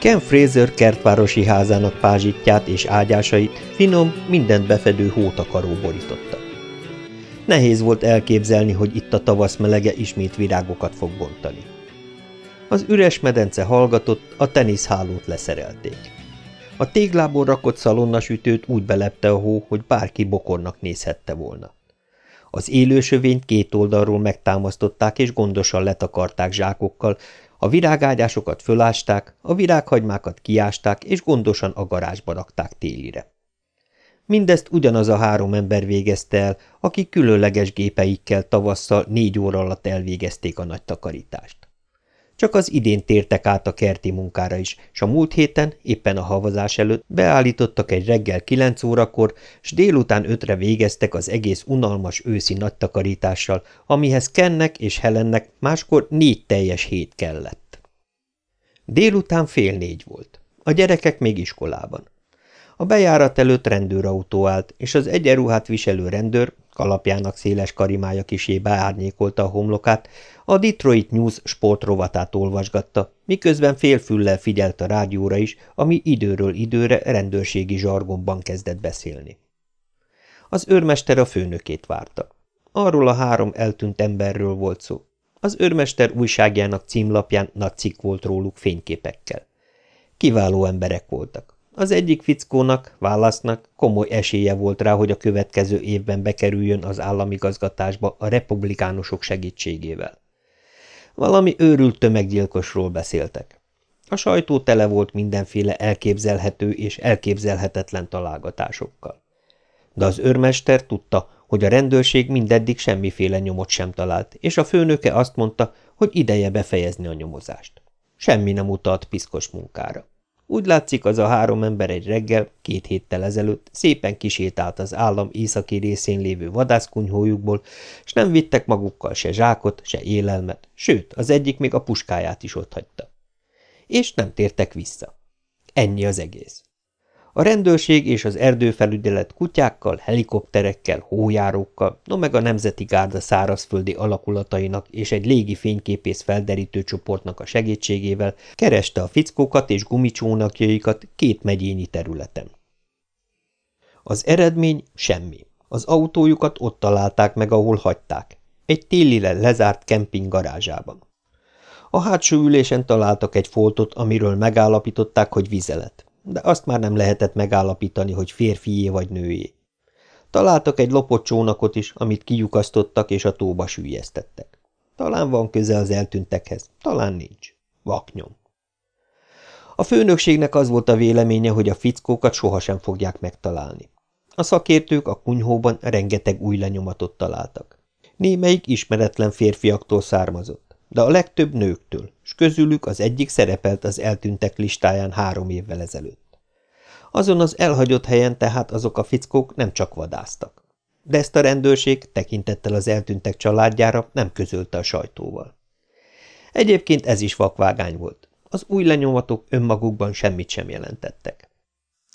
Ken Fraser kertvárosi házának pázsitját és ágyásait finom, mindent befedő hótakaró borította. Nehéz volt elképzelni, hogy itt a tavasz melege ismét virágokat fog bontani. Az üres medence hallgatott, a teniszhálót leszerelték. A téglából rakott szalonnasütőt úgy belepte a hó, hogy bárki bokornak nézhette volna. Az élősövényt két oldalról megtámasztották és gondosan letakarták zsákokkal, a virágágyásokat fölásták, a virághagymákat kiásták, és gondosan a garázsba rakták télire. Mindezt ugyanaz a három ember végezte el, akik különleges gépeikkel tavasszal négy óra alatt elvégezték a nagy takarítást. Csak az idén tértek át a kerti munkára is, s a múlt héten, éppen a havazás előtt beállítottak egy reggel kilenc órakor, s délután ötre végeztek az egész unalmas őszi nagy takarítással, amihez Kennek és Helennek máskor négy teljes hét kellett. Délután fél négy volt. A gyerekek még iskolában. A bejárat előtt rendőrautó állt, és az egyenruhát viselő rendőr, kalapjának széles karimája kisé beárnyékolta a homlokát, a Detroit News sportrovatát olvasgatta, miközben félfüllel figyelt a rádióra is, ami időről időre rendőrségi zsargonban kezdett beszélni. Az őrmester a főnökét várta. Arról a három eltűnt emberről volt szó. Az őrmester újságjának címlapján nagy cikk volt róluk fényképekkel. Kiváló emberek voltak. Az egyik fickónak, válasznak komoly esélye volt rá, hogy a következő évben bekerüljön az államigazgatásba a republikánusok segítségével. Valami őrült tömeggyilkosról beszéltek. A sajtó tele volt mindenféle elképzelhető és elképzelhetetlen találgatásokkal. De az őrmester tudta, hogy a rendőrség mindeddig semmiféle nyomot sem talált, és a főnöke azt mondta, hogy ideje befejezni a nyomozást. Semmi nem utalt piszkos munkára. Úgy látszik, az a három ember egy reggel, két héttel ezelőtt szépen kisétált az állam északi részén lévő vadászkunyhójukból, és nem vittek magukkal se zsákot, se élelmet, sőt, az egyik még a puskáját is otthagyta. És nem tértek vissza. Ennyi az egész. A rendőrség és az erdőfelügyelet kutyákkal, helikopterekkel, hójárókkal, no meg a Nemzeti Gárda szárazföldi alakulatainak és egy légi fényképész felderítő csoportnak a segítségével kereste a fickókat és gumicsónakjaikat két megyényi területen. Az eredmény semmi. Az autójukat ott találták meg, ahol hagyták. Egy télire lezárt kemping garázsában. A hátsó ülésen találtak egy foltot, amiről megállapították, hogy vizelet de azt már nem lehetett megállapítani, hogy férfié vagy nőjé. Találtak egy lopott csónakot is, amit kiukasztottak és a tóba sűjesztettek. Talán van köze az eltűntekhez, talán nincs. Vaknyom. A főnökségnek az volt a véleménye, hogy a fickókat sohasem fogják megtalálni. A szakértők a kunyhóban rengeteg új lenyomatot találtak. Némelyik ismeretlen férfiaktól származott de a legtöbb nőktől, s közülük az egyik szerepelt az eltűntek listáján három évvel ezelőtt. Azon az elhagyott helyen tehát azok a fickók nem csak vadáztak. De ezt a rendőrség tekintettel az eltűntek családjára nem közölte a sajtóval. Egyébként ez is vakvágány volt. Az új lenyomatok önmagukban semmit sem jelentettek.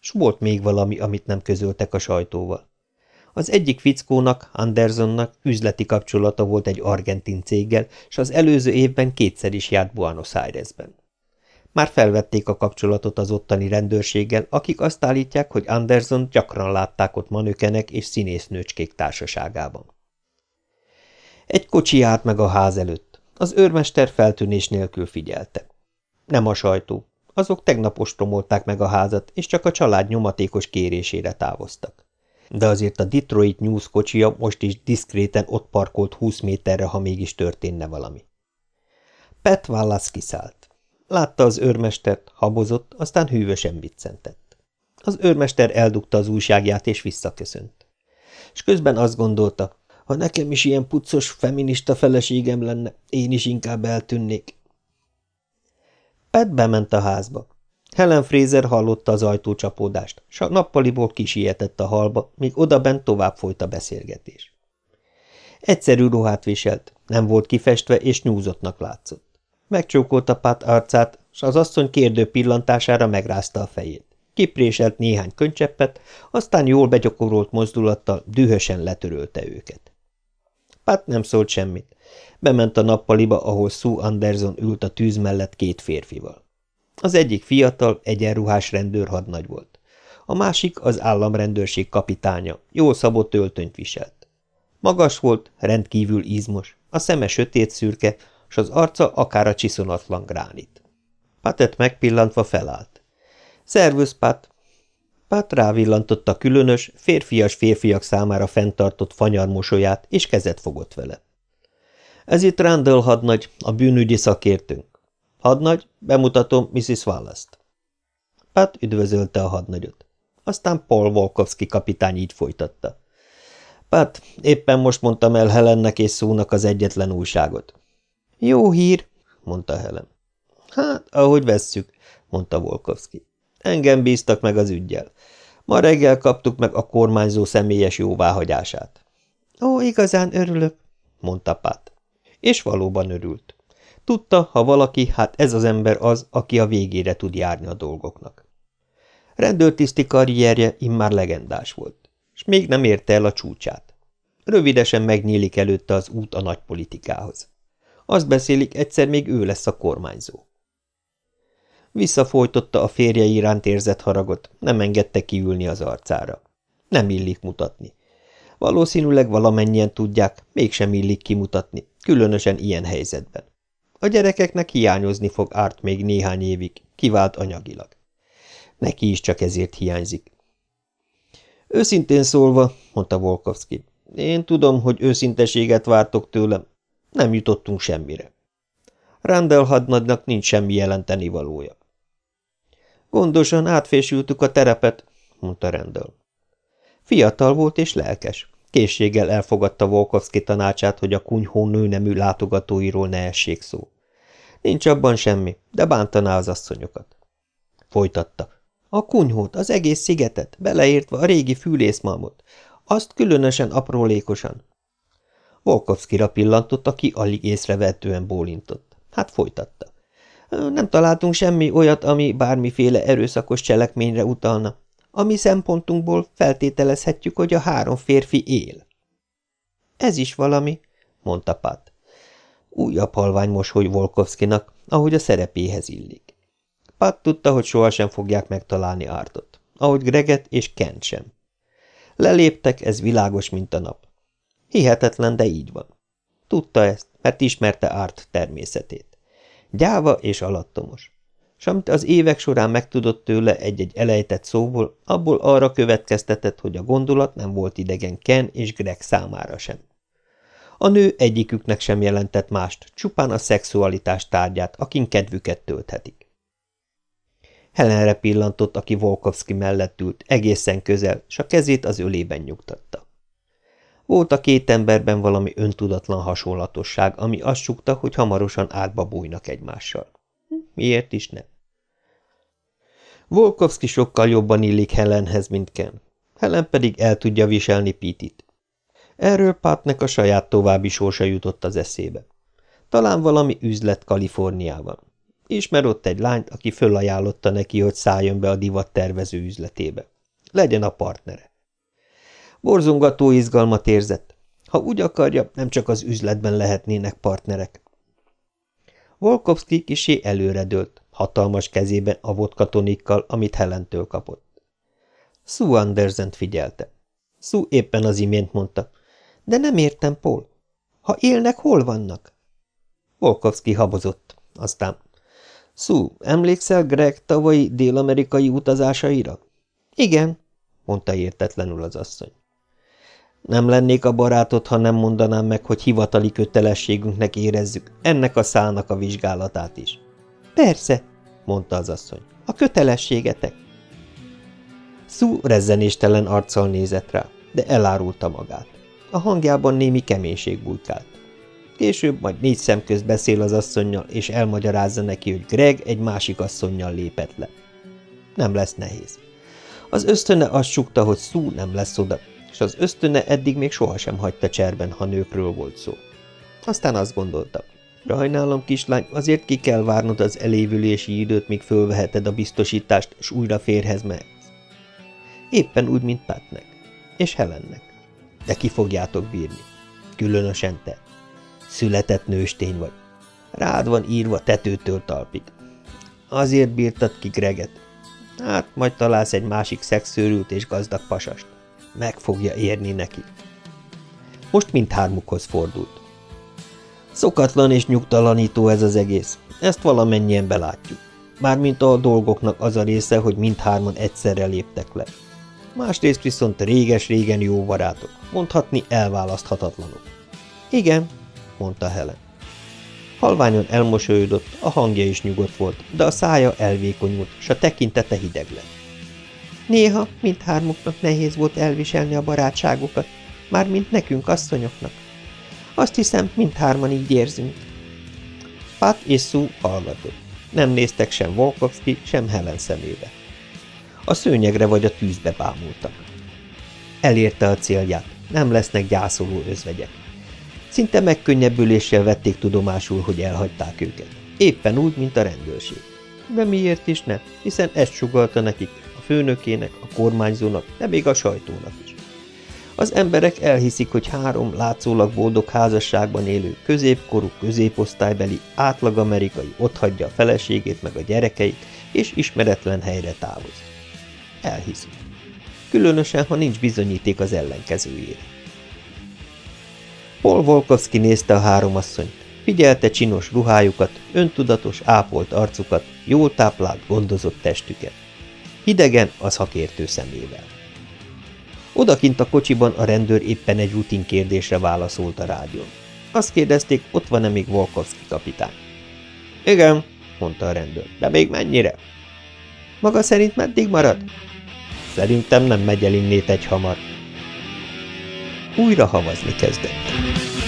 S volt még valami, amit nem közöltek a sajtóval. Az egyik fickónak, Andersonnak üzleti kapcsolata volt egy argentin céggel, és az előző évben kétszer is járt Buenos Airesben. Már felvették a kapcsolatot az ottani rendőrséggel, akik azt állítják, hogy Anderson gyakran látták ott manökenek és színésznőcskék társaságában. Egy kocsi állt meg a ház előtt. Az őrmester feltűnés nélkül figyelte. Nem a sajtó. Azok tegnap ostromolták meg a házat, és csak a család nyomatékos kérésére távoztak de azért a Detroit News kocsia most is diszkréten ott parkolt 20 méterre, ha mégis történne valami. Pet Wallace kiszállt. Látta az őrmestert, habozott, aztán hűvösen biccentett. Az őrmester eldugta az újságját és visszaköszönt. És közben azt gondolta, ha nekem is ilyen puccos, feminista feleségem lenne, én is inkább eltűnnék. Pet bement a házba. Helen Fraser hallotta az ajtócsapódást, s a nappaliból kisietett a halba, míg odabent tovább folyt a beszélgetés. Egyszerű ruhát viselt, nem volt kifestve és nyúzottnak látszott. Megcsókolta Pat arcát, s az asszony kérdő pillantására megrázta a fejét. kipréselt néhány könycseppet, aztán jól begyakorolt mozdulattal dühösen letörölte őket. Pat nem szólt semmit. Bement a nappaliba, ahol Sue Anderson ült a tűz mellett két férfival. Az egyik fiatal, egyenruhás rendőrhadnagy volt. A másik az államrendőrség kapitánya, jól szabott öltönyt viselt. Magas volt, rendkívül izmos, a szeme sötét szürke, s az arca akár a csiszonatlan gránit. Patet megpillantva felállt. – Szervusz, Pat! Pat rávillantotta különös, férfias férfiak számára fenntartott fanyar mosolyát, és kezet fogott vele. – Ez itt Randall hadnagy, a bűnügyi szakértőnk. Hadnagy, bemutatom Mrs. Wallace-t. Pat üdvözölte a hadnagyot. Aztán Paul Volkovski kapitány így folytatta. Pat, éppen most mondtam el Helennek és szónak az egyetlen újságot. Jó hír, mondta Helen. Hát, ahogy vesszük, mondta Volkovski. Engem bíztak meg az ügyjel. Ma reggel kaptuk meg a kormányzó személyes jóváhagyását. Ó, igazán örülök, mondta Pat. És valóban örült. Tudta, ha valaki, hát ez az ember az, aki a végére tud járni a dolgoknak. Rendőrtiszti karrierje immár legendás volt, és még nem érte el a csúcsát. Rövidesen megnyílik előtte az út a nagypolitikához. Azt beszélik, egyszer még ő lesz a kormányzó. Visszafolytotta a férje iránt érzett haragot, nem engedte kiülni az arcára. Nem illik mutatni. Valószínűleg valamennyien tudják, mégsem illik kimutatni, különösen ilyen helyzetben. A gyerekeknek hiányozni fog árt még néhány évig, kivált anyagilag. Neki is csak ezért hiányzik. Őszintén szólva, mondta Volkovski, én tudom, hogy őszinteséget vártok tőlem. Nem jutottunk semmire. Randall hadnagynak nincs semmi jelenteni valója. Gondosan átfésültük a terepet, mondta Randall. Fiatal volt és lelkes. Készséggel elfogadta Volkovski tanácsát, hogy a kunyhó nőnemű látogatóiról ne essék szó. Nincs abban semmi, de bántaná az asszonyokat. Folytatta. A kunyhót, az egész szigetet, beleértve a régi fűlészmalmot, azt különösen aprólékosan. Volkovszkira pillantott, aki alig észrevehetően bólintott. Hát folytatta. Nem találtunk semmi olyat, ami bármiféle erőszakos cselekményre utalna. A mi szempontunkból feltételezhetjük, hogy a három férfi él. Ez is valami, mondta Pat. Újabb halvány mosoly Volkovszkinak, ahogy a szerepéhez illik. Pat tudta, hogy sohasem fogják megtalálni Ártot, ahogy Greget és Kent sem. Leléptek, ez világos, mint a nap. Hihetetlen, de így van. Tudta ezt, mert ismerte Árt természetét. Gyáva és alattomos. S amit az évek során megtudott tőle egy-egy elejtett szóból, abból arra következtetett, hogy a gondolat nem volt idegen Ken és Greg számára sem. A nő egyiküknek sem jelentett mást, csupán a szexualitás tárgyát, akin kedvüket tölthetik. Helenre pillantott, aki Volkovski mellett ült, egészen közel, s a kezét az ölében nyugtatta. Volt a két emberben valami öntudatlan hasonlatosság, ami azt sukta, hogy hamarosan átba bújnak egymással. Miért is nem? Volkovski sokkal jobban illik Helenhez, mint Ken. Helen pedig el tudja viselni Pitit. Erről Pátnek a saját további sorsa jutott az eszébe. Talán valami üzlet Kaliforniában. Ismer ott egy lányt, aki fölajánlotta neki, hogy szálljon be a divat tervező üzletébe. Legyen a partnere. Borzongató izgalmat érzett. Ha úgy akarja, nem csak az üzletben lehetnének partnerek. Volkovski kisé előredőlt, hatalmas kezében a vodkatonikkal, amit Helentől kapott. Sue Andersent figyelte. Sue éppen az imént mondta, de nem értem, Paul. Ha élnek, hol vannak? Volkovski habozott, aztán Szú, emlékszel Greg tavalyi dél-amerikai utazásaira? Igen, mondta értetlenül az asszony. Nem lennék a barátod, ha nem mondanám meg, hogy hivatali kötelességünknek érezzük ennek a szálnak a vizsgálatát is. Persze, mondta az asszony. A kötelességetek. Szú rezzenéstelen arccal nézett rá, de elárulta magát. A hangjában némi keménység bujkált. Később majd négy szem közt beszél az asszonynal, és elmagyarázza neki, hogy Greg egy másik asszonnyal lépett le. Nem lesz nehéz. Az ösztöne azt sukta, hogy szú nem lesz oda, és az ösztöne eddig még sohasem hagyta cserben, ha nőkről volt szó. Aztán azt gondolta, Sajnálom, kislány, azért ki kell várnod az elévülési időt, míg fölveheted a biztosítást, és újra férhez mehetsz. Éppen úgy, mint Patnek. És Helennek. De ki fogjátok bírni. Különösen te. Született nőstény vagy. Rád van írva tetőtől talpig. Azért bírtad ki Greget. Hát, majd találsz egy másik szexőrült és gazdag pasast. Meg fogja érni neki. Most mindhármukhoz fordult. Szokatlan és nyugtalanító ez az egész. Ezt valamennyien belátjuk. Mármint a dolgoknak az a része, hogy mindhárman egyszerre léptek le. Másrészt viszont réges-régen jó barátok, mondhatni elválaszthatatlanok. Igen, mondta Helen. Halványon elmosolyodott, a hangja is nyugodt volt, de a szája elvékonyult, s a tekintete hideg lett. Néha mindhármuknak nehéz volt elviselni a barátságokat, mármint nekünk, asszonyoknak. Azt hiszem, mindhárman így érzünk. Pat és Sue hallgatott. Nem néztek sem Volkovski, sem Helen szemébe. A szőnyegre vagy a tűzbe bámultak. Elérte a célját, nem lesznek gyászoló özvegyek. Szinte megkönnyebbüléssel vették tudomásul, hogy elhagyták őket. Éppen úgy, mint a rendőrség. De miért is ne, hiszen ezt sugalta nekik, főnökének, a kormányzónak, de még a sajtónak is. Az emberek elhiszik, hogy három látszólag boldog házasságban élő, középkorú, középosztálybeli, átlag amerikai otthagyja a feleségét meg a gyerekeit, és ismeretlen helyre távoz. Elhiszik. Különösen, ha nincs bizonyíték az ellenkezőjére. Paul Volkovski nézte a három asszonyt. Figyelte csinos ruhájukat, öntudatos, ápolt arcukat, jól táplált, gondozott testüket. Hidegen az hakértő szemével. Odakint a kocsiban a rendőr éppen egy rutin kérdésre válaszolt a rádión. Azt kérdezték, ott van-e még Volkovski kapitány. Igen, mondta a rendőr, de még mennyire? Maga szerint meddig marad? Szerintem nem megy el innét egy hamar. Újra havazni kezdett.